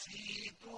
نسيت